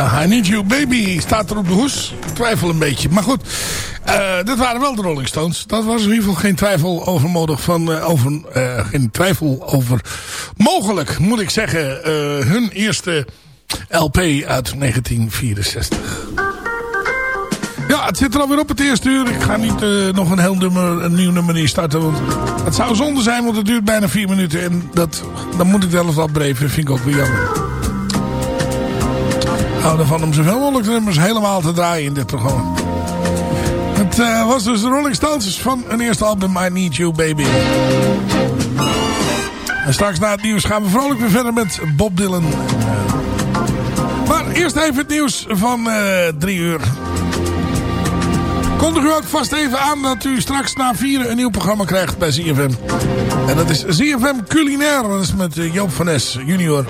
I Need You Baby staat er op de hoes. Ik twijfel een beetje. Maar goed, uh, dat waren wel de Rolling Stones. Dat was in ieder geval geen twijfel overmodig van... Uh, over, uh, geen twijfel over... Mogelijk, moet ik zeggen, hun eerste LP uit 1964. Ja, het zit er alweer op het eerste uur. Ik ga niet nog een heel nummer, een nieuw nummer instarten. Want het zou zonde zijn, want het duurt bijna vier minuten. En dat, dan moet ik zelfs afbreven. Dat vind ik ook weer jammer. Ik hou ervan om zoveel mogelijk nummers helemaal te draaien in dit programma. Het uh, was dus de Rolling Stones van een eerste album I Need You Baby. En straks na het nieuws gaan we vrolijk weer verder met Bob Dylan. Maar eerst even het nieuws van uh, drie uur. Kondig u ook vast even aan dat u straks na vieren een nieuw programma krijgt bij ZFM. En dat is ZFM Culinair. Dat is met eh, Joop van Es junior.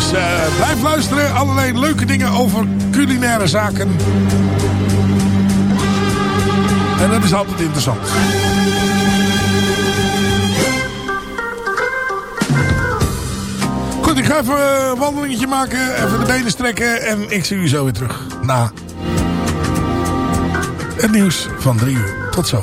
Dus uh, blijf luisteren. Allerlei leuke dingen over culinaire zaken. En dat is altijd interessant. Goed, ik ga even een wandelingetje maken. Even de benen strekken. En ik zie u zo weer terug. Na het nieuws van drie uur. Tot zo.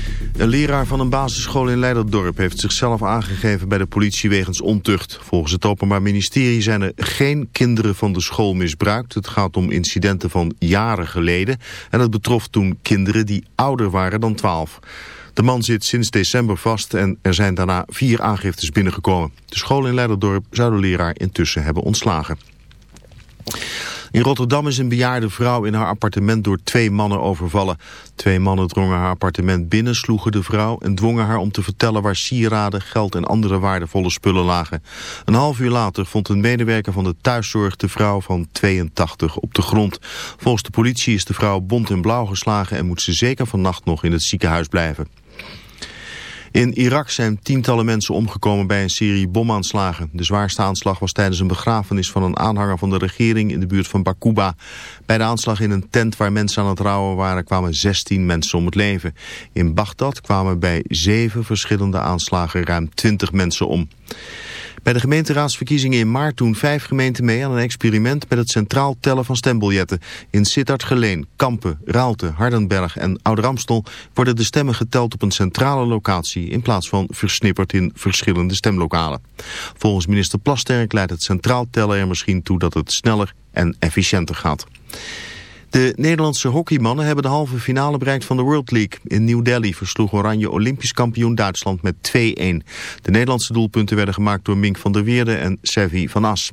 Een leraar van een basisschool in Leiderdorp heeft zichzelf aangegeven bij de politie wegens ontucht. Volgens het Openbaar Ministerie zijn er geen kinderen van de school misbruikt. Het gaat om incidenten van jaren geleden en het betrof toen kinderen die ouder waren dan 12. De man zit sinds december vast en er zijn daarna vier aangiftes binnengekomen. De school in Leiderdorp zou de leraar intussen hebben ontslagen. In Rotterdam is een bejaarde vrouw in haar appartement door twee mannen overvallen. Twee mannen drongen haar appartement binnen, sloegen de vrouw en dwongen haar om te vertellen waar sieraden, geld en andere waardevolle spullen lagen. Een half uur later vond een medewerker van de thuiszorg de vrouw van 82 op de grond. Volgens de politie is de vrouw bont en blauw geslagen en moet ze zeker vannacht nog in het ziekenhuis blijven. In Irak zijn tientallen mensen omgekomen bij een serie bomaanslagen. De zwaarste aanslag was tijdens een begrafenis van een aanhanger van de regering in de buurt van Bakuba. Bij de aanslag in een tent waar mensen aan het rouwen waren kwamen 16 mensen om het leven. In Bagdad kwamen bij zeven verschillende aanslagen ruim 20 mensen om. Bij de gemeenteraadsverkiezingen in maart doen vijf gemeenten mee aan een experiment met het centraal tellen van stembiljetten. In Sittard-Geleen, Kampen, Raalte, Hardenberg en Ouderamstel worden de stemmen geteld op een centrale locatie in plaats van versnipperd in verschillende stemlokalen. Volgens minister Plasterk leidt het centraal tellen er misschien toe dat het sneller en efficiënter gaat. De Nederlandse hockeymannen hebben de halve finale bereikt van de World League. In New Delhi versloeg Oranje Olympisch kampioen Duitsland met 2-1. De Nederlandse doelpunten werden gemaakt door Mink van der Weerde en Sevi van As.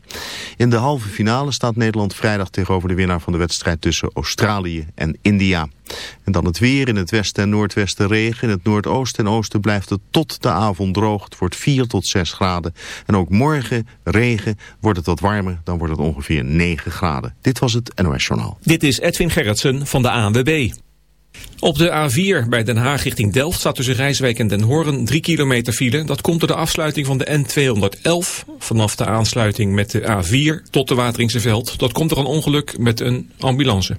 In de halve finale staat Nederland vrijdag tegenover de winnaar van de wedstrijd tussen Australië en India. En dan het weer. In het westen en noordwesten regen. In het noordoosten en oosten blijft het tot de avond droog. Het wordt 4 tot 6 graden. En ook morgen regen wordt het wat warmer. Dan wordt het ongeveer 9 graden. Dit was het NOS Journaal. Dit is Edwin Gerritsen van de ANWB. Op de A4 bij Den Haag richting Delft staat tussen Rijswijk en Den Hoorn 3 kilometer file. Dat komt door de afsluiting van de N211 vanaf de aansluiting met de A4 tot de Wateringse Veld. Dat komt door een ongeluk met een ambulance.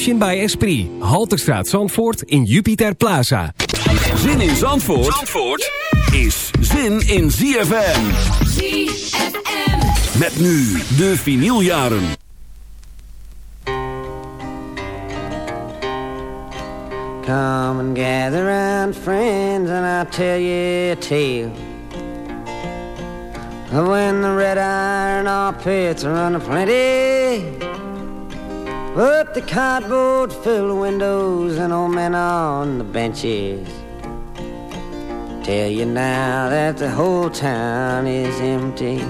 Emotion by Esprit. Halterstraat Zandvoort in Jupiter Plaza. Zin in Zandvoort, Zandvoort is zin in ZFM. ZFM. Met nu de vinyljaren. Come and gather round, friends, and I'll tell you a tale of when the red iron ore pits run a plenty. But the cardboard filled windows and old men on the benches tell you now that the whole town is empty.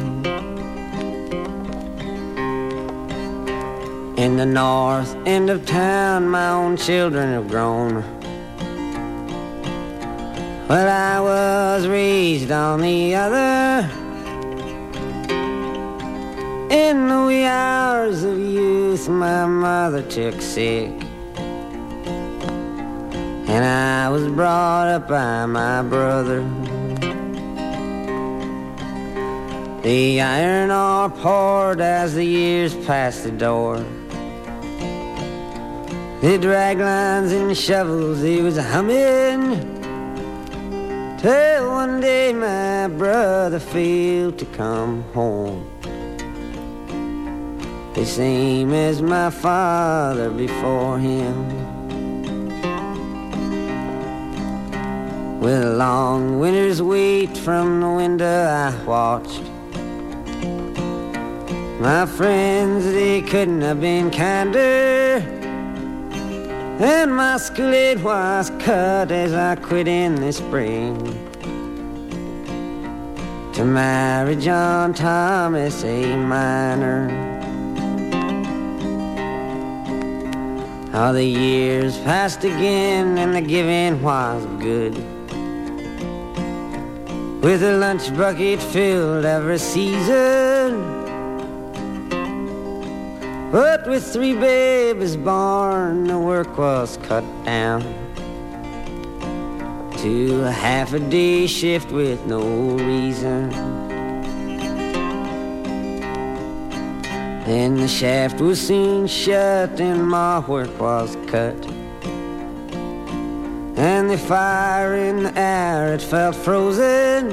In the north end of town, my own children have grown. Well, I was raised on the other. In the wee hours of youth, my mother took sick. And I was brought up by my brother. The iron ore poured as the years passed the door. The drag lines and shovels, he was humming. Till one day my brother failed to come home. The same as my father before him. With long winter's wait from the window I watched. My friends, they couldn't have been kinder. And my school aid was cut as I quit in the spring To marry John Thomas, a miner All the years passed again and the giving was good With a lunch bucket filled every season but with three babies born, the work was cut down to a half a day shift with no reason. Then the shaft was soon shut and my work was cut. And the fire in the air, it felt frozen.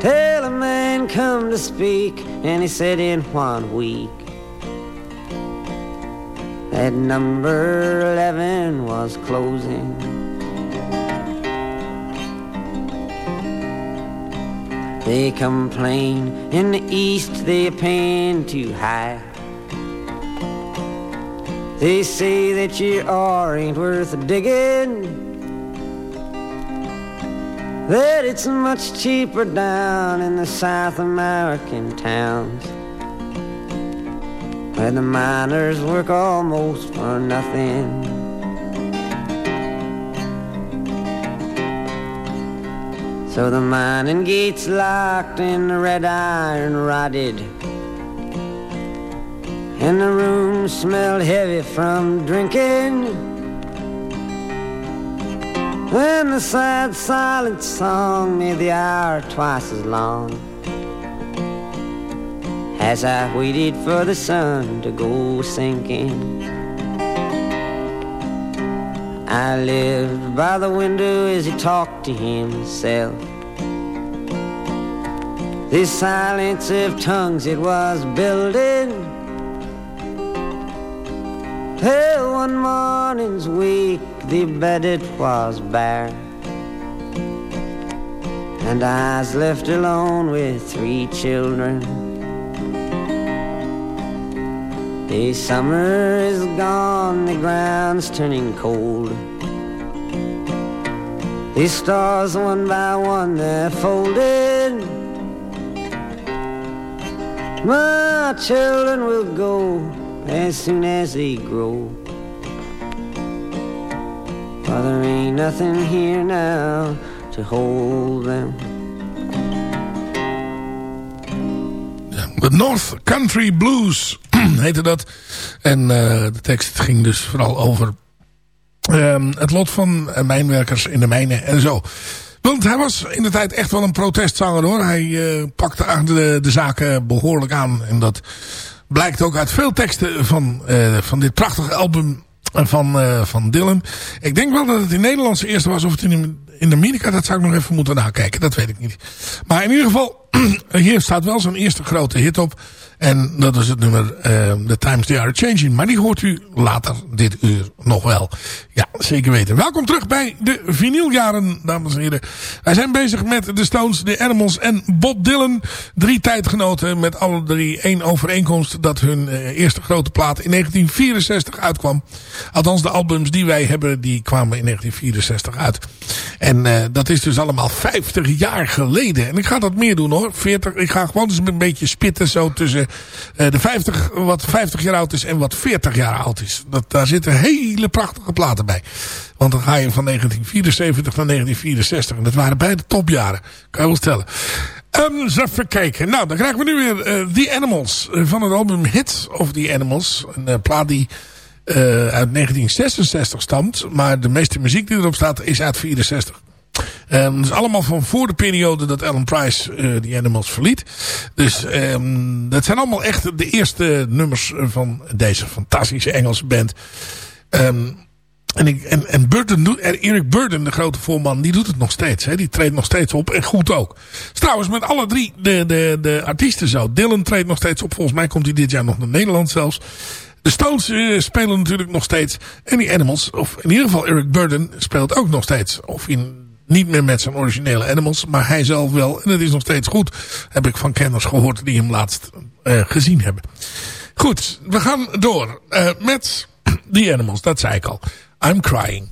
Till a man come to speak, and he said in one week that number 11 was closing. They complain in the east they're paying too high. They say that your ore ain't worth digging. that it's much cheaper down in the South American towns where the miners work almost for nothing. So the mining gates locked and the red iron rotted. And the room smelled heavy from drinking. And the sad silent song made the hour twice as long. As I waited for the sun to go sinking. I lived by the window as he talked to himself. This silence of tongues it was building. Till one morning's week the bed it was bare. And I was left alone with three children. The summer is gone, the ground's turning cold. The stars one by one they're folded. My children will go as soon as they grow. For ain't nothing here now to hold them. The North Country Blues heette dat. En uh, de tekst ging dus vooral over uh, het lot van mijnwerkers in de mijnen en zo. Want hij was in de tijd echt wel een protestzanger hoor. Hij uh, pakte de, de zaken behoorlijk aan. En dat blijkt ook uit veel teksten van, uh, van dit prachtige album van, uh, van Dylan. Ik denk wel dat het in Nederlands eerste was. Of het in, in Amerika, dat zou ik nog even moeten nakijken. Dat weet ik niet. Maar in ieder geval, hier staat wel zijn eerste grote hit op. En dat is het nummer uh, The Times They Are Changing. Maar die hoort u later dit uur nog wel. Ja, zeker weten. Welkom terug bij de vinyljaren, dames en heren. Wij zijn bezig met de Stones, de Animals en Bob Dylan. Drie tijdgenoten met alle drie één overeenkomst... dat hun uh, eerste grote plaat in 1964 uitkwam. Althans, de albums die wij hebben, die kwamen in 1964 uit. En uh, dat is dus allemaal 50 jaar geleden. En ik ga dat meer doen hoor. 40, ik ga gewoon eens een beetje spitten zo tussen de 50, wat 50 jaar oud is en wat 40 jaar oud is. Dat, daar zitten hele prachtige platen bij. Want dan ga je van 1974 naar 1964. En dat waren beide topjaren. Kan je wel stellen. Um, even kijken. Nou, dan krijgen we nu weer uh, The Animals. Uh, van het album Hits of The Animals. Een plaat die uit 1966 stamt. Maar de meeste muziek die erop staat is uit 64. Um, dat is allemaal van voor de periode dat Alan Price uh, die Animals verliet. Dus um, dat zijn allemaal echt de eerste nummers van deze fantastische Engelse band. Um, en, ik, en, en Burton doet, Eric Burden, de grote voorman, die doet het nog steeds. Hè? Die treedt nog steeds op en goed ook. Trouwens met alle drie de, de, de artiesten zo. Dylan treedt nog steeds op. Volgens mij komt hij dit jaar nog naar Nederland zelfs. De Stones uh, spelen natuurlijk nog steeds. En die Animals, of in ieder geval Eric Burden, speelt ook nog steeds. Of in niet meer met zijn originele Animals, maar hij zelf wel. En het is nog steeds goed, heb ik van kenners gehoord die hem laatst uh, gezien hebben. Goed, we gaan door uh, met The Animals, dat zei ik al. I'm Crying.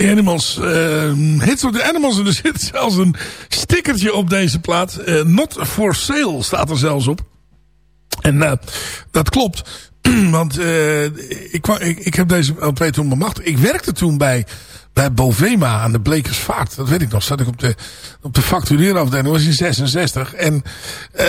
De Animals. eh hits of the Animals. En er zit zelfs een stickertje op deze plaat. Eh, not for sale staat er zelfs op. En eh, dat klopt. Want eh, ik, kwam- ik, ik heb deze LP toen bemachtigd. Ik werkte toen bij, bij Bovema aan de Blekersvaart. Dat weet ik nog. Zat ik op de, op de was in 66. En eh,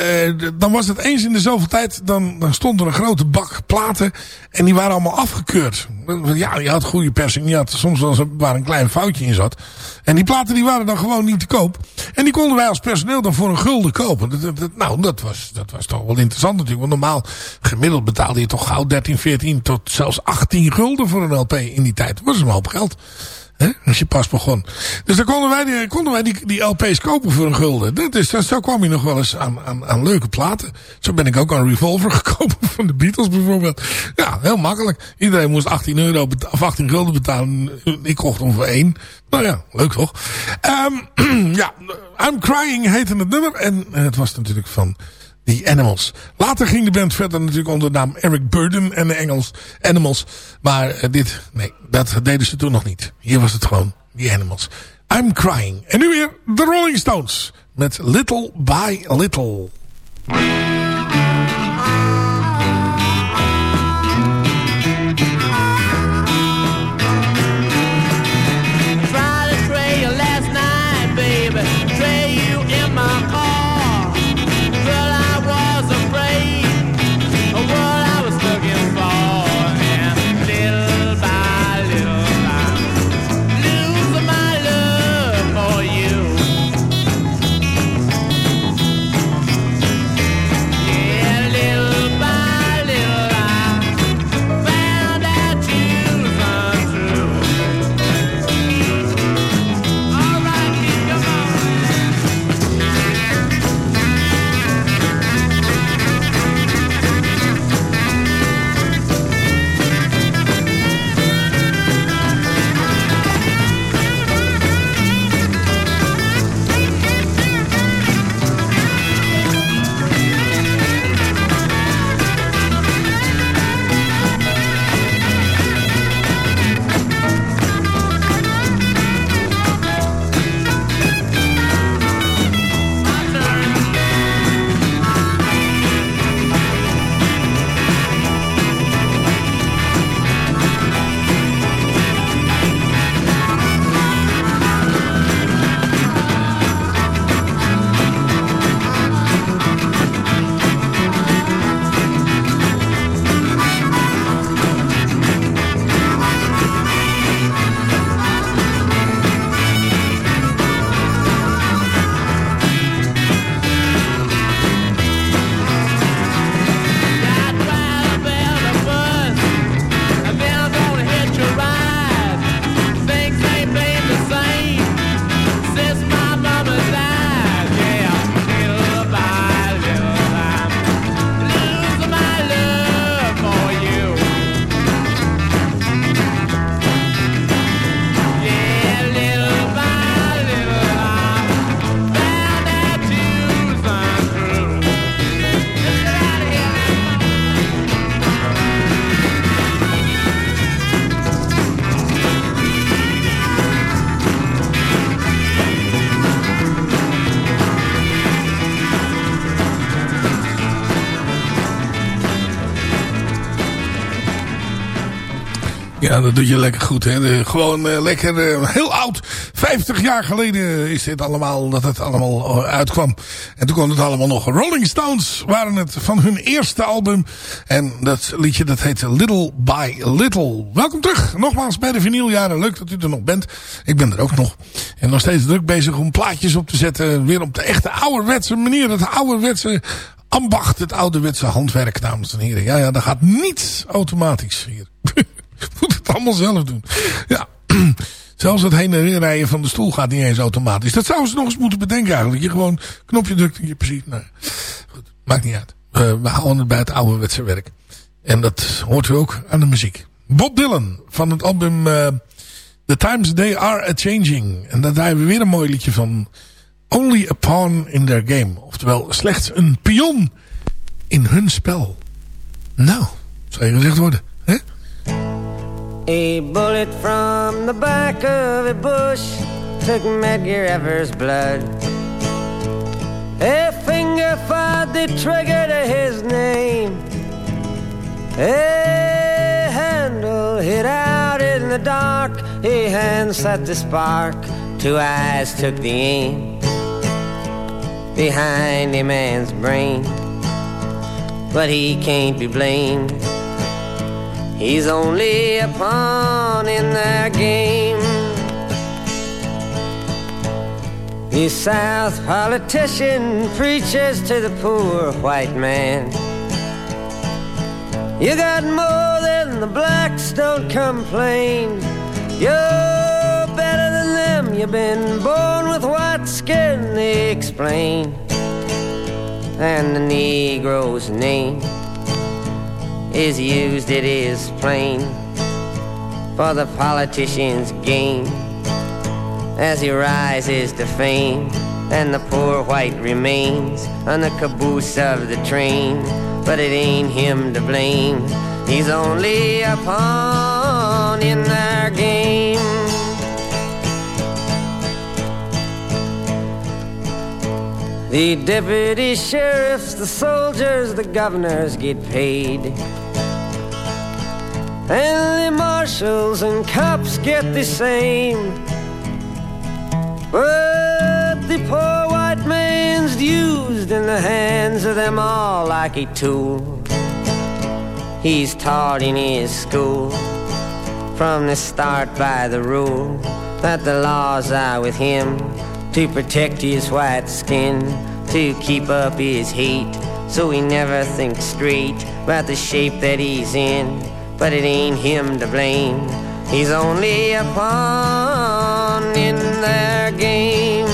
dan was het eens in de zoveel tijd. Dan, stond er een grote bak platen. En die waren allemaal afgekeurd. Ja, je had goede persing. Je had soms wel een- waar een klein foutje in zat. En die platen die waren dan gewoon niet te koop. En die konden wij als personeel dan voor een gulden kopen. Dat- nou, dat was, dat was toch wel interessant natuurlijk. Want normaal gemiddeld betaalde je toch gauw 13, 14 tot zelfs 18 gulden voor een LP in die tijd. Dat was een hoop geld. Als je pas begon. Dus dan konden wij, die, wij die, die LP's kopen voor een gulden. Dat is, zo kwam je nog wel eens aan, aan, aan leuke platen. Zo ben ik ook aan Revolver gekomen van de Beatles bijvoorbeeld. Ja, heel makkelijk. Iedereen moest 18 euro of 18 gulden betalen. Ik kocht hem voor één. Nou ja, leuk toch? Ehm, ja, I'm Crying heette het nummer. En het was natuurlijk van The Animals. Later ging de band verder natuurlijk onder de naam Eric Burden en de Engels Animals. Maar eh, dit, nee, dat deden ze toen nog niet. Hier was het gewoon The Animals. I'm Crying. En nu weer de Rolling Stones. Met Little by Little. Ja, dat doet je lekker goed. Hè? Gewoon eh, lekker eh, heel oud. 50 jaar geleden is dit allemaal, dat het allemaal eh, uitkwam. En toen kwam het allemaal nog. Rolling Stones waren het van hun eerste album. En dat liedje dat heette Little by Little. Welkom terug. Nogmaals bij de vinyljaren. Leuk dat u er nog bent. Ik ben er ook nog. En nog steeds druk bezig om plaatjes op te zetten. Weer op de echte ouderwetse manier. Het ouderwetse ambacht. Het ouderwetse handwerk, dames en heren. Ja, ja, dat gaat niets automatisch hier. moet het allemaal zelf doen. Ja. Zelfs het heen en weer rijden van de stoel gaat niet eens automatisch. Dat zouden ze nog eens moeten bedenken eigenlijk. Je gewoon knopje drukt en je precies... Nou, goed, maakt niet uit. Uh, we houden het bij het ouderwetse werk. En dat hoort u ook aan de muziek. Bob Dylan van het album uh, The Times They Are A-Changing. En daar draaien we weer een mooi liedje van... Only a pawn in their game. Oftewel, slechts een pion in hun spel. Nou, zou je gezegd worden. A bullet from the back of a bush took Medgar Evers' blood. A finger fired the trigger to his name. A handle hit out in the dark. A hand set the spark. Two eyes took the aim behind a man's brain. But he can't be blamed. He's only a pawn in their game. The South politician preaches to the poor white man. You got more than the blacks, don't complain. You're better than them, you've been born with white skin, they explain. And the Negro's name is used, it is plain, for the politician's gain as he rises to fame, and the poor white remains on the caboose of the train. But it ain't him to blame, he's only a pawn in their game. The deputy sheriffs, the soldiers, the governors get paid. And the marshals and cops get the same. But the poor white man's used in the hands of them all like a tool. He's taught in his school from the start by the rule that the laws are with him to protect his white skin, to keep up his hate, so he never thinks straight about the shape that he's in. But it ain't him to blame, he's only a pawn in their game.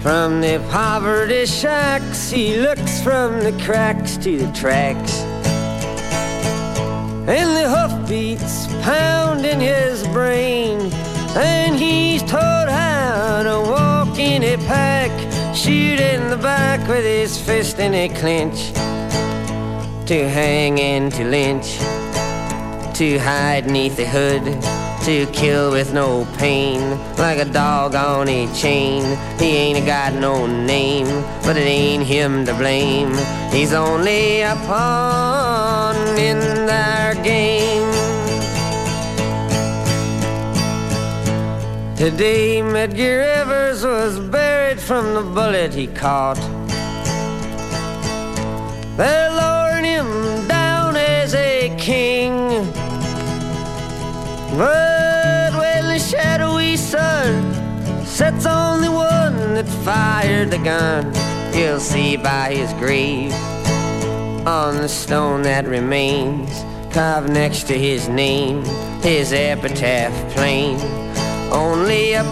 From the poverty shacks, he looks from the cracks to the tracks. And the hoofbeats pound in his brain. And he's taught how to walk in a pack, shoot in the back with his fist in a clinch, to hang and to lynch, to hide neath the hood, to kill with no pain, like a dog on a chain. He ain't got no name, but it ain't him to blame. He's only a pawn in their game. Today, Medgar Evers was buried from the bullet he caught. They're sets only one that fired the gun, you'll see by his grave on the stone that remains, carved next to his name, his epitaph plain. Only a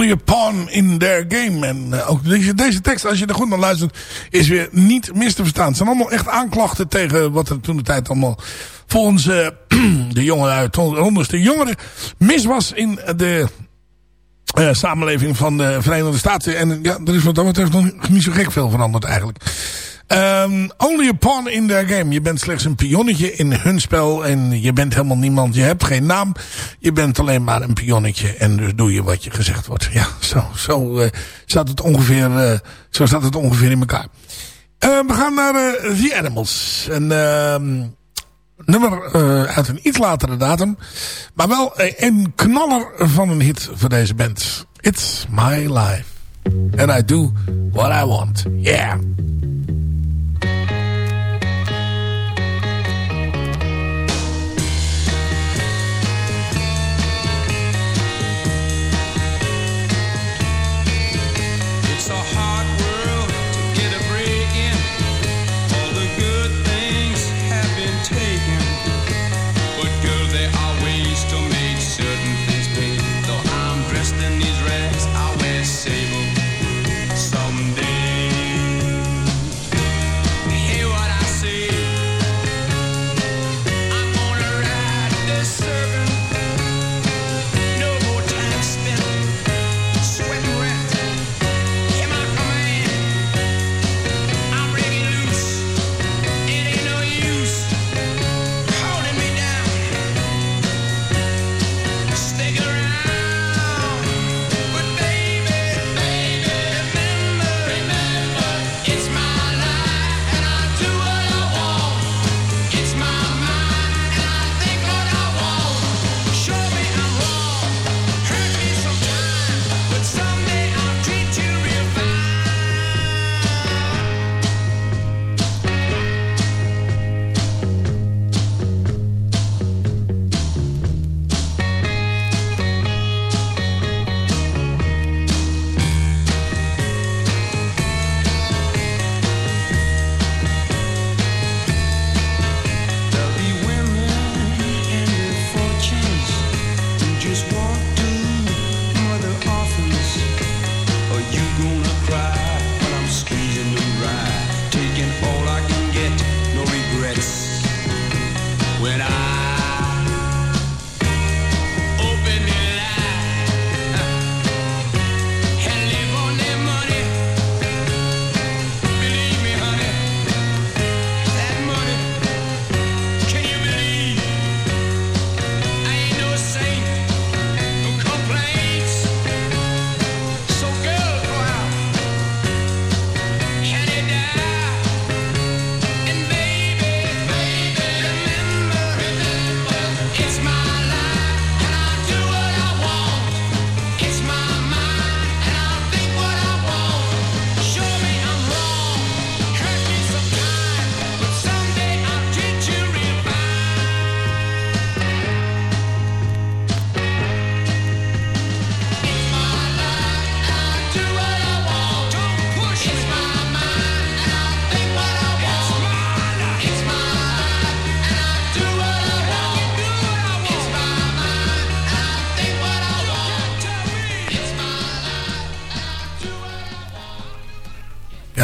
Only pawn in their game. En uh, ook deze, deze tekst, als je er goed naar luistert, is weer niet mis te verstaan. Het zijn allemaal echt aanklachten tegen wat er toen de tijd allemaal volgens uh, de jongen uit onderste jongeren mis was in de uh, samenleving van de Verenigde Staten. En ja, er is wat dat betreft nog niet zo gek veel veranderd eigenlijk. Um, only a pawn in their game. Je bent slechts een pionnetje in hun spel. En je bent helemaal niemand. Je hebt geen naam. Je bent alleen maar een pionnetje. En dus doe je wat je gezegd wordt. Ja, zo, zo uh, staat het ongeveer, uh, zo staat het ongeveer in elkaar. Uh, we gaan naar The Animals. Een nummer uit een iets latere datum. Maar wel een knaller van een hit voor deze band. It's my life. And I do what I want. Yeah.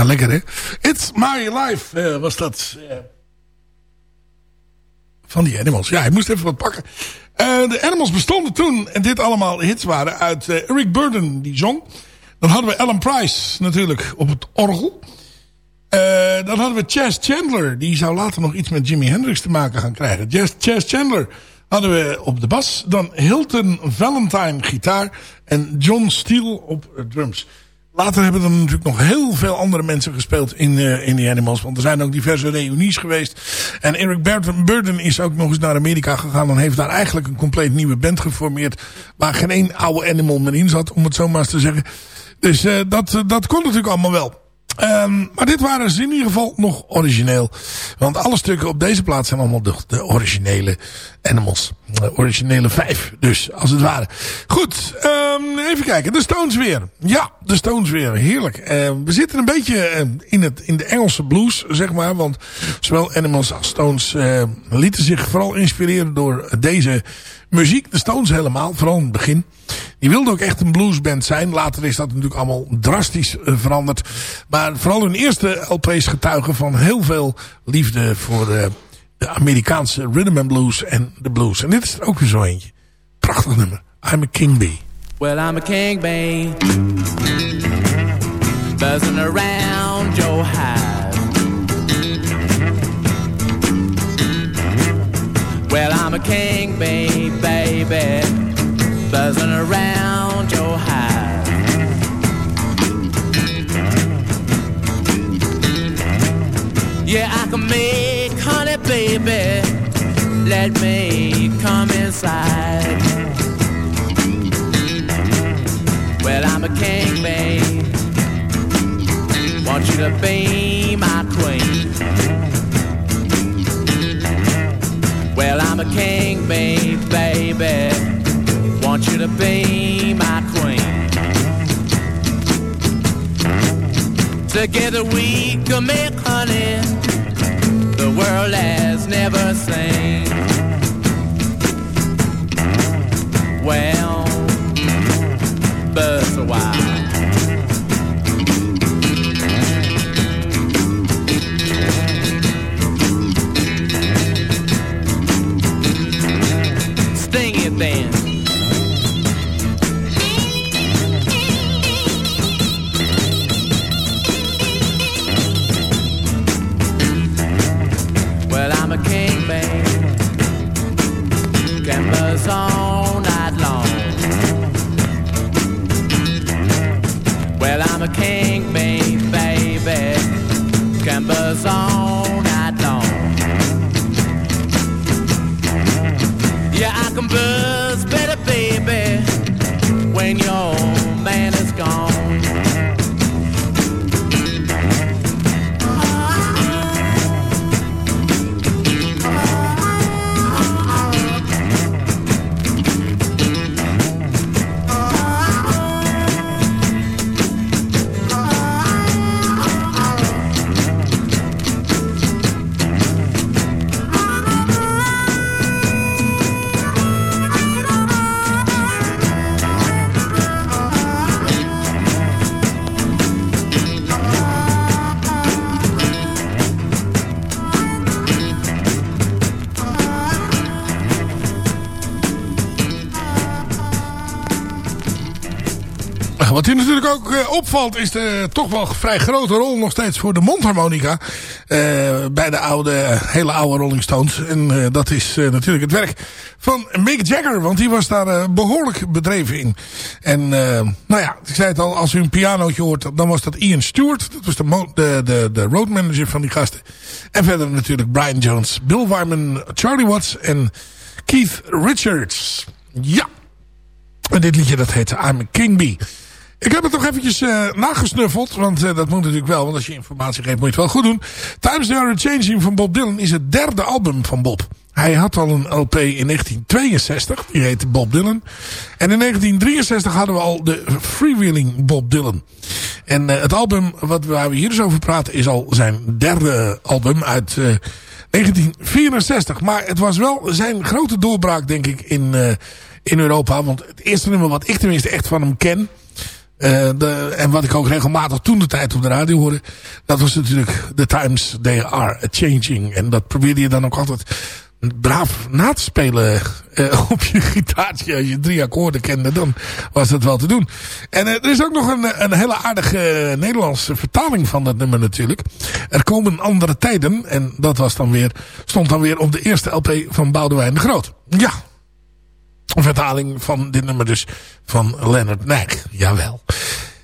Lekker hè. It's My Life eh, was dat. eh, van die Animals. Ja, ik moest even wat pakken. Eh, de Animals bestonden toen, en dit allemaal hits waren, uit Eric Burden, die zong. Dan hadden we Alan Price natuurlijk op het orgel. Dan hadden we Chas Chandler. Die zou later nog iets met Jimi Hendrix te maken gaan krijgen. Chas Chandler hadden we op de bas. Dan Hilton Valentine gitaar. En John Steele op drums. Later hebben er natuurlijk nog heel veel andere mensen gespeeld in, eh, in die Animals. Want er zijn ook diverse reunies geweest. En Eric Burden, Burden is ook nog eens naar Amerika gegaan. En heeft daar eigenlijk een compleet nieuwe band geformeerd. Waar geen één oude Animal meer in zat. Om het zo maar eens te zeggen. Dus eh, dat, dat kon natuurlijk allemaal wel. Ehm, maar dit waren ze in ieder geval nog origineel. Want alle stukken op deze plaats zijn allemaal de, de originele Animals. De originele vijf, dus als het ware. Goed, ehm, even kijken. De Stones weer. Ja, de Stones weer. Heerlijk. Ehm, we zitten een beetje in, het, in de Engelse blues, zeg maar. Want zowel Animals als Stones lieten zich vooral inspireren door deze muziek. De Stones helemaal, vooral in het begin. Die wilde ook echt een bluesband zijn. Later is dat natuurlijk allemaal drastisch eh, veranderd. Maar vooral hun eerste LP's getuigen van heel veel liefde voor de, de Amerikaanse rhythm and blues en de blues. En dit is er ook weer zo eentje. Prachtig nummer. I'm a King Bee. Well, I'm a king bee, buzzing around your hive. A king bee, baby, buzzing around your hive. Yeah, I can make honey, baby. Let me come inside. Well, I'm a king, babe. Want you to be my queen. Well, I'm a king, babe, baby. Want you to be my queen. Together we can make honey the world has never seen. Well, buzz a while. All night long. Well, I'm a king, babe, baby. Can buzz all night long. Yeah, I can buzz better, baby, when your man is gone. Natuurlijk ook eh, opvalt is de toch wel vrij grote rol nog steeds voor de mondharmonica. eh, bij de oude, hele oude Rolling Stones. En eh, dat is eh, natuurlijk het werk van Mick Jagger. Want die was daar eh, behoorlijk bedreven in. En eh, nou ja, ik zei het al, als u een pianootje hoort, dan was dat Ian Stewart. Dat was de, de, de, de roadmanager van die gasten. En verder natuurlijk Brian Jones, Bill Wyman, Charlie Watts en Keith Richards. Ja. En dit liedje dat heet I'm a King Bee. Ik heb het nog eventjes eh, nagesnuffeld. Want eh, dat moet natuurlijk wel. Want als je informatie geeft moet je het wel goed doen. Times They Are Changing van Bob Dylan is het derde album van Bob. Hij had al een LP in 1962. Die heette Bob Dylan. En in 1963 hadden we al de Freewheeling Bob Dylan. En eh, het album wat waar we hier dus over praten is al zijn derde album uit eh, 1964. Maar het was wel zijn grote doorbraak denk ik in, in Europa. Want het eerste nummer wat ik tenminste echt van hem ken... Eh, en wat ik ook regelmatig toen de tijd op de radio hoorde. Dat was natuurlijk The Times They Are Changing. En dat probeerde je dan ook altijd braaf na te spelen eh, op je gitaartje. Als je drie akkoorden kende, dan was dat wel te doen. En eh, er is ook nog een, een hele aardige Nederlandse vertaling van dat nummer natuurlijk. Er komen andere tijden. En dat was dan weer, stond dan weer op de eerste LP van Boudewijn de Groot. Ja, vertaling van dit nummer dus van Leonard Nijk. Jawel.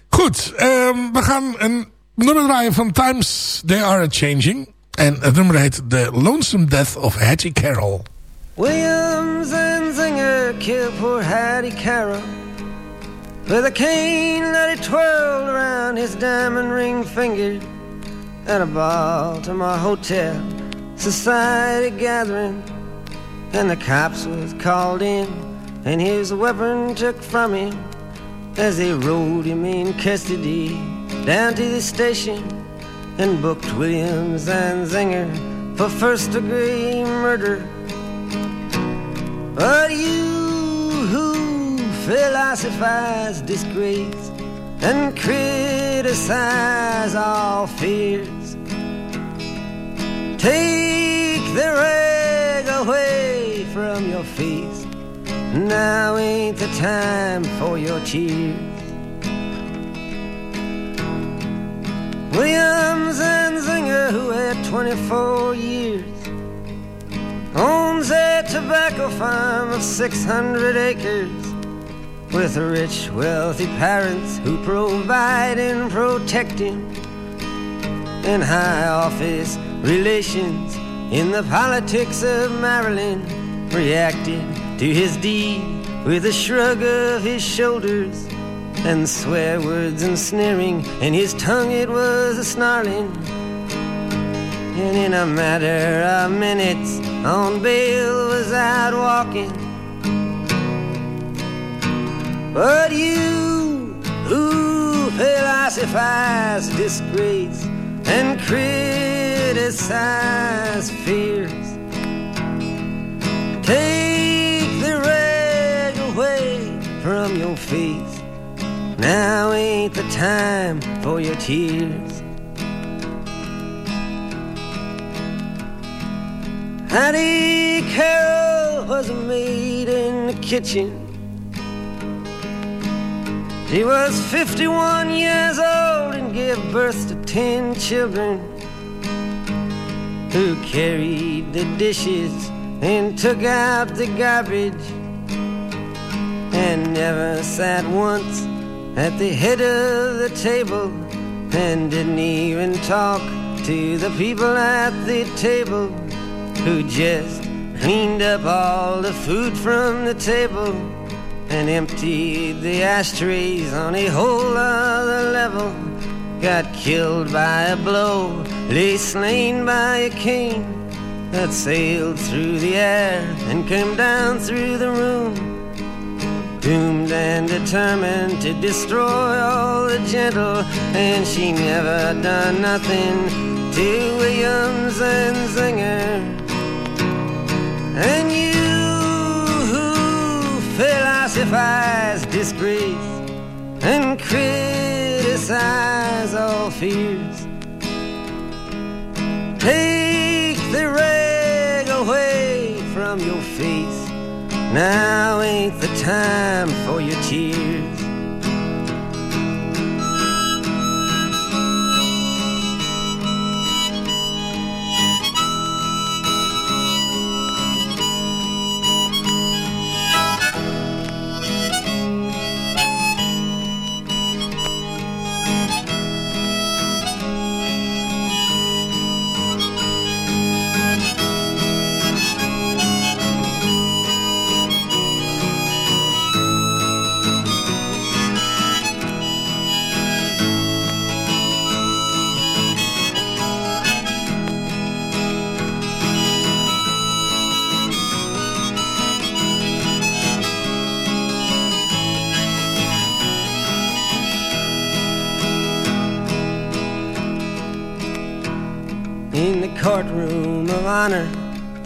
Goed, ehm, we gaan een nummer draaien van Times They Are Changing. En het nummer heet The Lonesome Death of Hattie Carroll. Williams and Zinger killed poor Hattie Carroll with a cane that he twirled around his diamond ring finger at a Baltimore hotel society gathering. And the cops was called in and his weapon took from him as they rode him in custody down to the station and booked Williams and Zinger for first degree murder. But you who philosophize disgrace and criticize all fears, take the rag away from your face. Now ain't the time for your tears. Williams and Zinger, who had 24 years, owns a tobacco farm of 600 acres with rich, wealthy parents who provide and protect him in high office relations in the politics of Maryland reacted to his deed with a shrug of his shoulders and swear words and sneering, and his tongue it was a snarling. And in a matter of minutes, on bail was out walking. But you who philosophize disgrace and criticize fears, take from your face. Now ain't the time for your tears. Hattie Carroll was a maid in the kitchen. She was 51 years old and gave birth to 10 children who carried the dishes and took out the garbage and never sat once at the head of the table and didn't even talk to the people at the table who just cleaned up all the food from the table and emptied the ashtrays on a whole other level. Got killed by a blow, lay slain by a cane that sailed through the air and came down through the room doomed and determined to destroy all the gentle, and she never done nothing to Williams and Zinger. And you who philosophize disgrace and criticize all fears, take the rag Now ain't the time for your tears.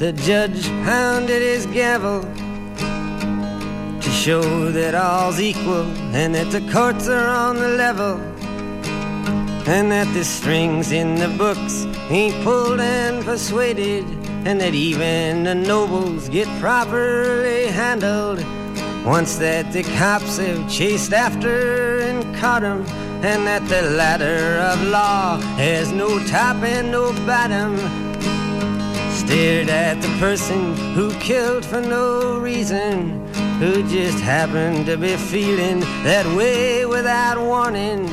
The judge pounded his gavel to show that all's equal and that the courts are on the level and that the strings in the books ain't pulled and persuaded and that even the nobles get properly handled once that the cops have chased after and caught 'em and that the ladder of law has no top and no bottom stared at the person who killed for no reason, who just happened to be feeling that way without warning.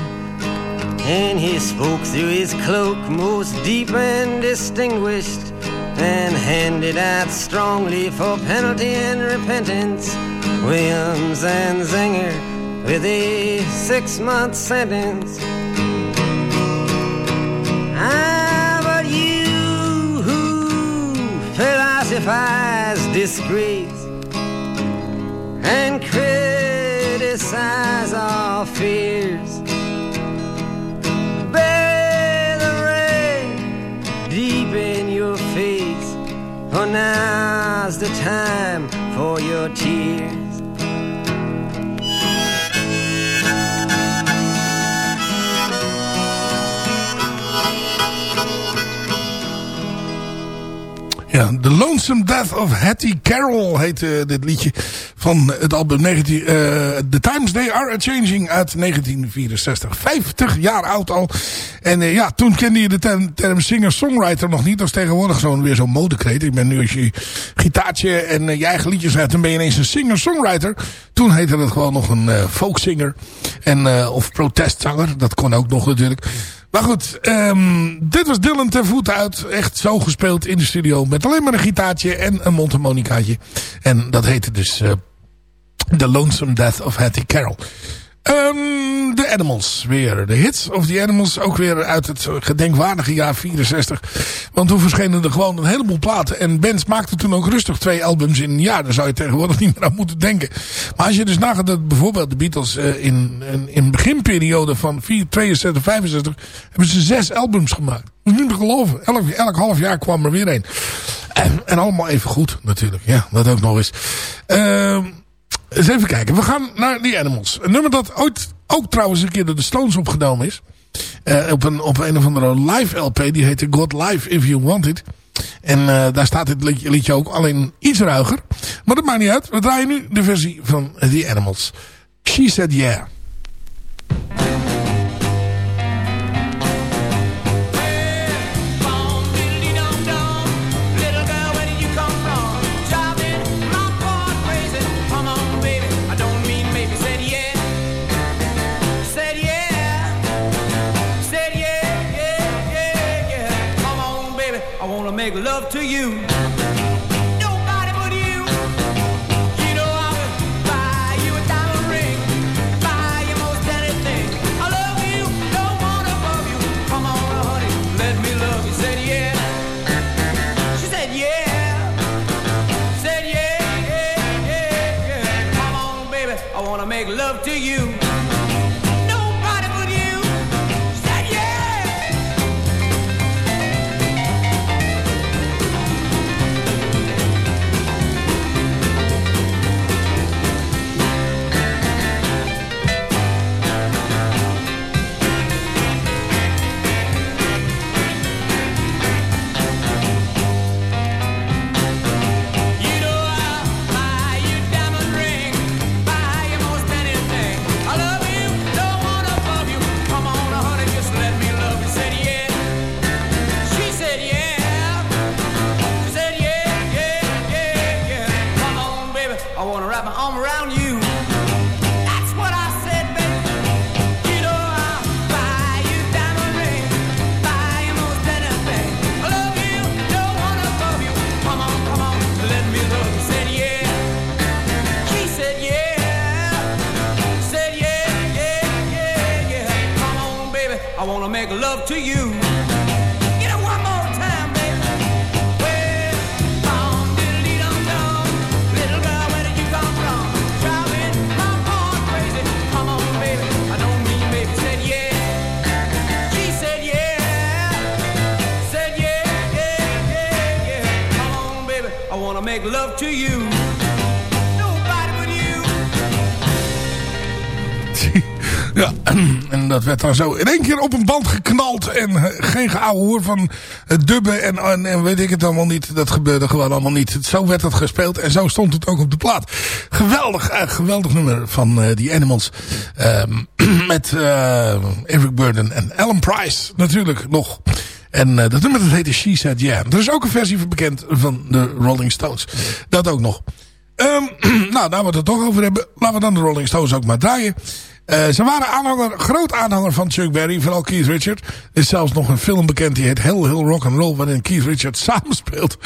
And he spoke through his cloak, most deep and distinguished, and handed out strongly for penalty and repentance. Williams and Zinger with a six month sentence. Disgrace and criticize our fears, bear the rain deep in your face, for now's the time for your tears. The Lonesome Death of Hattie Carroll heet eh, dit liedje van het album 19, eh, The Times They Are A-Changing uit 1964. 50 jaar oud al. En eh, ja, toen kende je de term, singer-songwriter nog niet. Dat is tegenwoordig zo'n weer zo'n modekreet. Ik ben nu als je gitaartje en je eigen liedjes schrijft, dan ben je ineens een singer-songwriter. Toen heette het gewoon nog een folksinger. En, of protestzanger, dat kon ook nog natuurlijk. Maar goed, um, dit was Dylan ten voet uit. Echt zo gespeeld in de studio. Met alleen maar een gitaartje en een mondharmonicaatje. En dat heette dus uh, The Lonesome Death of Hattie Carroll. Um, de Animals weer. De hits of the Animals ook weer uit het gedenkwaardige jaar 64. Want toen verschenen er gewoon een heleboel platen. En bands maakten toen ook rustig twee albums in een jaar. Daar zou je tegenwoordig niet meer aan moeten denken. Maar als je dus nagaat dat bijvoorbeeld de Beatles uh, in, in, in beginperiode van 4, 62, 65... hebben ze zes albums gemaakt. Dat is niet te geloven. Elk, elk half jaar kwam er weer een. En, allemaal even goed natuurlijk. Ja, dat ook nog eens. Ehm... eens even kijken. We gaan naar The Animals. Een nummer dat ooit ook trouwens een keer door de Stones opgenomen is. Uh, op, een, op een of andere live LP. Die heette God Live If You Want It. En uh, daar staat dit liedje, liedje, ook alleen iets ruiger. Maar dat maakt niet uit. We draaien nu de versie van The Animals. She Said Yeah. I wanna make love to you. Get it one more time, baby. Well. Little girl, where did you come from? Driving my heart crazy. Come on, baby. I baby. Said yeah. She said yeah. Said yeah, yeah, yeah, yeah. Come on, baby. I wanna make love to you. Ja, en dat werd dan zo in één keer op een band geknald. En eh, geen geouwe van het dubben en, en, weet ik het allemaal niet. Dat gebeurde gewoon allemaal niet. Zo werd het gespeeld en zo stond het ook op de plaat. Geweldig, eh, geweldig nummer van eh, die Animals. Ehm, met Eric Burden en Alan Price natuurlijk nog. En dat nummer dat heette She Said Yeah. Er is ook een versie van bekend van de Rolling Stones. Dat ook nog. Ehm, nou, daar we het er toch over hebben. Laten we dan de Rolling Stones ook maar draaien. Eh, ze waren aanhanger, groot aanhanger van Chuck Berry, vooral Keith Richard. Er is zelfs nog een film bekend die heet Hell Hill Rock and Roll, waarin Keith Richard samenspeelt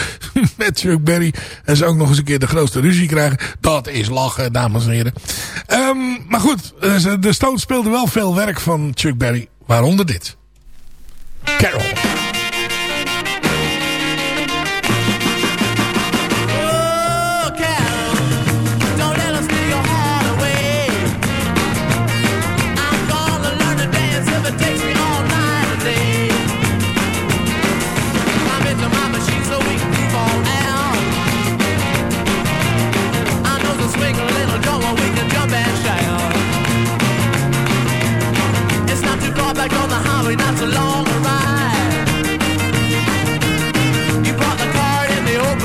met Chuck Berry. En ze ook nog eens een keer de grootste ruzie krijgen. Dat is lachen, dames en heren. Ehm, maar goed, eh, de Stones speelden wel veel werk van Chuck Berry, waaronder dit. Carol.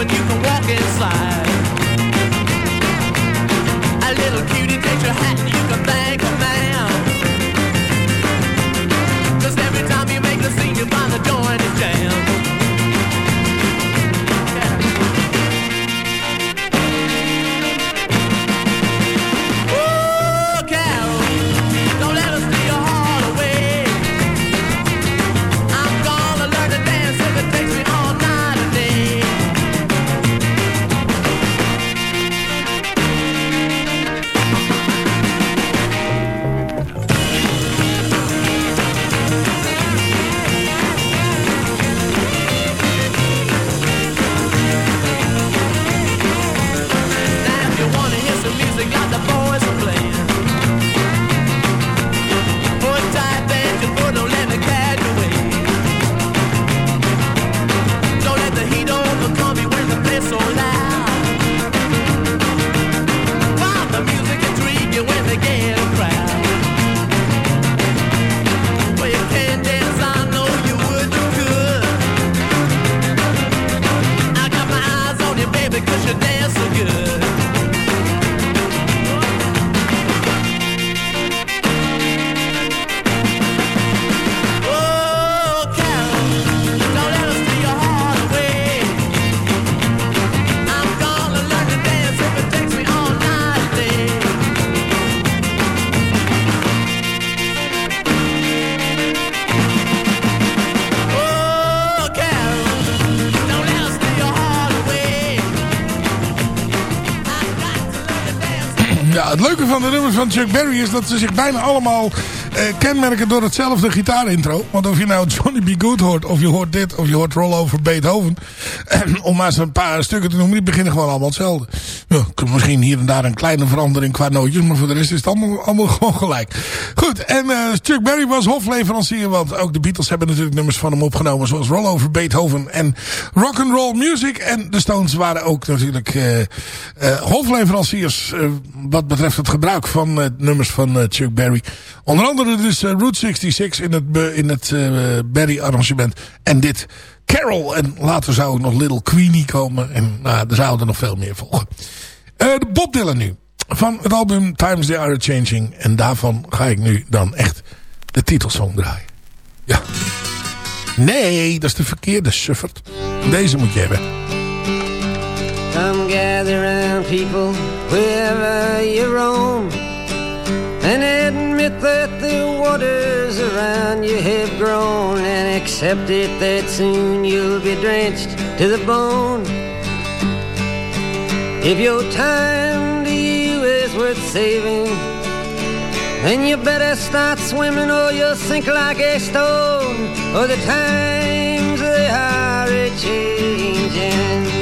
In you can walk inside. A little cutie takes your hat and you can thank a man. Het leuke van de nummers van Chuck Berry is dat ze zich bijna allemaal kenmerken door hetzelfde gitaarintro. Want of je nou Johnny B. Good hoort, of je hoort dit, of je hoort Roll Over Beethoven. om maar eens een paar stukken te noemen, die beginnen gewoon allemaal hetzelfde. Ja, misschien hier en daar een kleine verandering qua nootjes, maar voor de rest is het allemaal, allemaal gewoon gelijk. Goed, en eh, Chuck Berry was hofleverancier, want ook de Beatles hebben natuurlijk nummers van hem opgenomen, zoals Roll Over Beethoven en Rock and Roll Music. En de Stones waren ook natuurlijk eh, eh, hofleveranciers eh, wat betreft het gebruik van eh, nummers van eh, Chuck Berry. Onder andere dus eh, Route 66 in het, in het eh, Berry arrangement. En dit Carol. En later zou ook nog Little Queenie komen. En nou, er zouden nog veel meer volgen. Eh, de Bob Dylan nu. Van het album Times They Are Changing. En daarvan ga ik nu dan echt de titelsong draaien. Ja. Nee, dat is de verkeerde suffert. Deze moet je hebben. Come gather people, wherever you roam, and admit that waters around you have grown, and accept it that soon you'll be drenched to the bone. If your time to you is worth saving, then you better start swimming or you'll sink like a stone, or the times they are a-changing. Some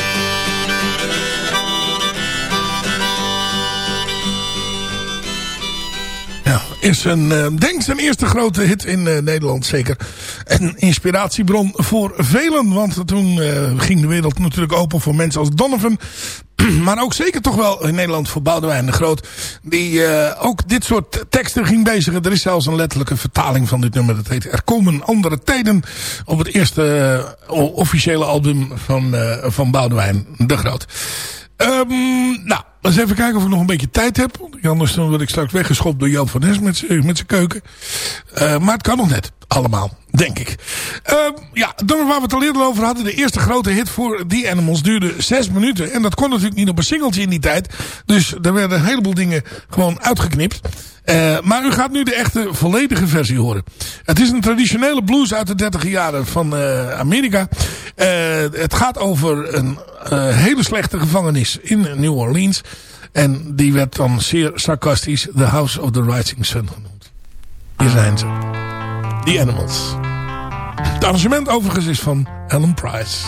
Is een, eh, denk zijn eerste grote hit in eh, Nederland zeker. En inspiratiebron voor velen. Want toen eh, ging de wereld natuurlijk open voor mensen als Donovan. maar ook zeker toch wel in Nederland voor Boudewijn de Groot. Die ook dit soort teksten ging bezigen. Er is zelfs een letterlijke vertaling van dit nummer. Dat heet Er komen andere tijden. Op het eerste officiële album van, van Boudewijn de Groot. Ehm, nou, eens even kijken of ik nog een beetje tijd heb. Anders dan word ik straks weggeschopt door Joop van Nes met met zijn keuken. Eh, maar het kan nog net. Allemaal, denk ik. Ehm, ja, dan waar we het al eerder over hadden. De eerste grote hit voor The Animals duurde zes minuten. En dat kon natuurlijk niet op een singeltje in die tijd. Dus er werden een heleboel dingen gewoon uitgeknipt. Eh, maar u gaat nu de echte volledige versie horen. Het is een traditionele blues uit de 30 jaren van eh, Amerika. Eh, het gaat over een eh, hele slechte gevangenis in New Orleans. En die werd dan zeer sarcastisch The House of the Rising Sun genoemd. Hier zijn ze. The Animals. Het arrangement overigens is van Alan Price.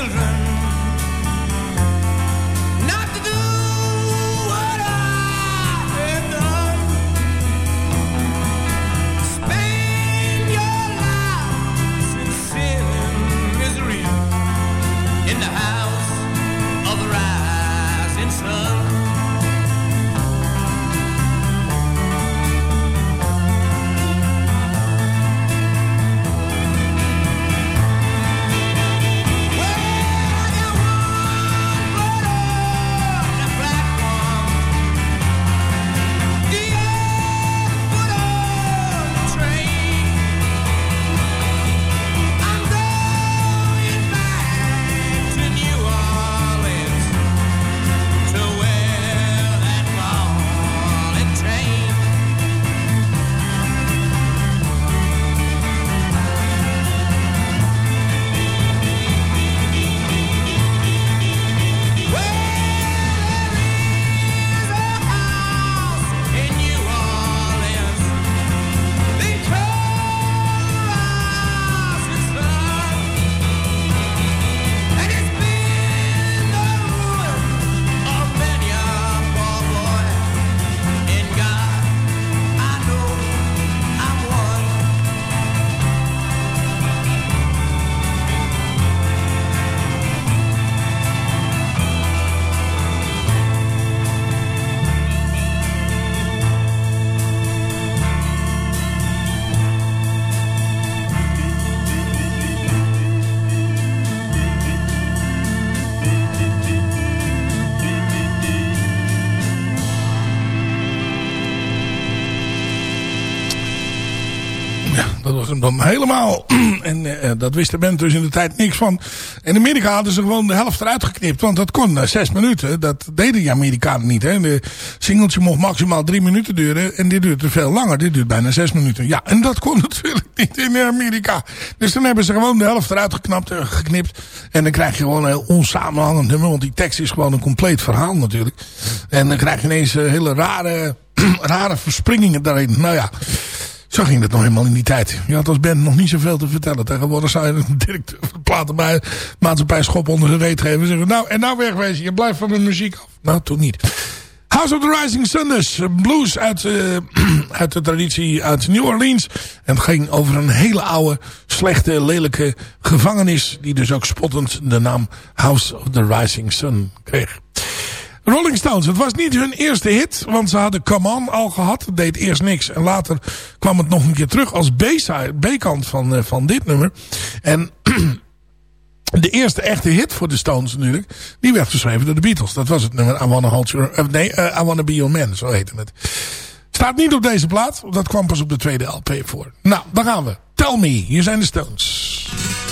children. Dat was hem dan helemaal. en eh, dat wist de band dus in de tijd niks van. In Amerika hadden ze gewoon de helft eruit geknipt. Want dat kon na zes minuten. Dat deden die Amerikanen niet. Hè. De singeltje mocht maximaal drie minuten duren. En dit duurt veel langer. Dit duurt bijna zes minuten. Ja, en dat kon natuurlijk niet in Amerika. Dus dan hebben ze gewoon de helft eruit geknapt, eh, geknipt. En dan krijg je gewoon een heel onsamenhangend nummer. Want die tekst is gewoon een compleet verhaal natuurlijk. En dan krijg je ineens eh, hele rare, rare verspringingen daarin. Nou ja... Zo ging het nog helemaal in die tijd. Je had als band nog niet zoveel te vertellen. Tegenwoordig zou je een directeur van de platenmaatschappij schop onder zijn reet geven. En zeggen, nou, en nou wegwezen. Je blijft van de muziek af. Nou, toen niet. House of the Rising Sun dus. Blues uit, uh, uit de traditie uit New Orleans. En het ging over een hele oude, slechte, lelijke gevangenis. Die dus ook spottend de naam House of the Rising Sun kreeg. Rolling Stones, het was niet hun eerste hit, want ze hadden Come On al gehad. Het deed eerst niks en later kwam het nog een keer terug als B-kant van, uh, van dit nummer. En de eerste echte hit voor de Stones natuurlijk, die werd geschreven door de Beatles. Dat was het nummer I Wanna, Hold Your, uh, nee, uh, I Wanna Be Your Man, zo heette het. Staat niet op deze plaat, dat kwam pas op de tweede LP voor. Nou, daar gaan we. Tell Me, hier zijn de Stones.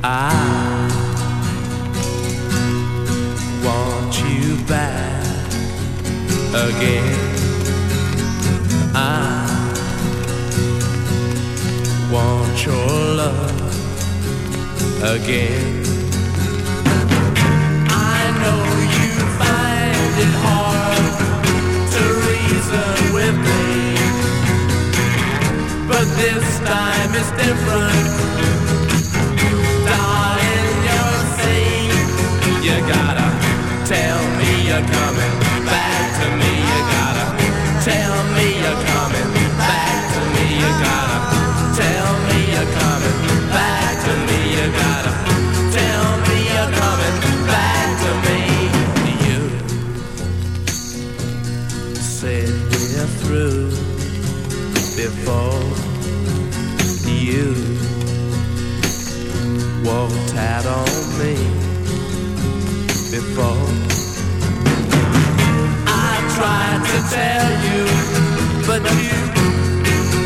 I want you back again. I want your love again. I know you find it hard to reason with me, but this time it's different. You gotta tell me you're coming tell you, but you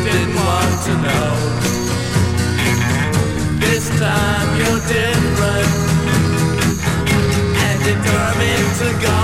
didn't want to know. This time you're different and determined to go.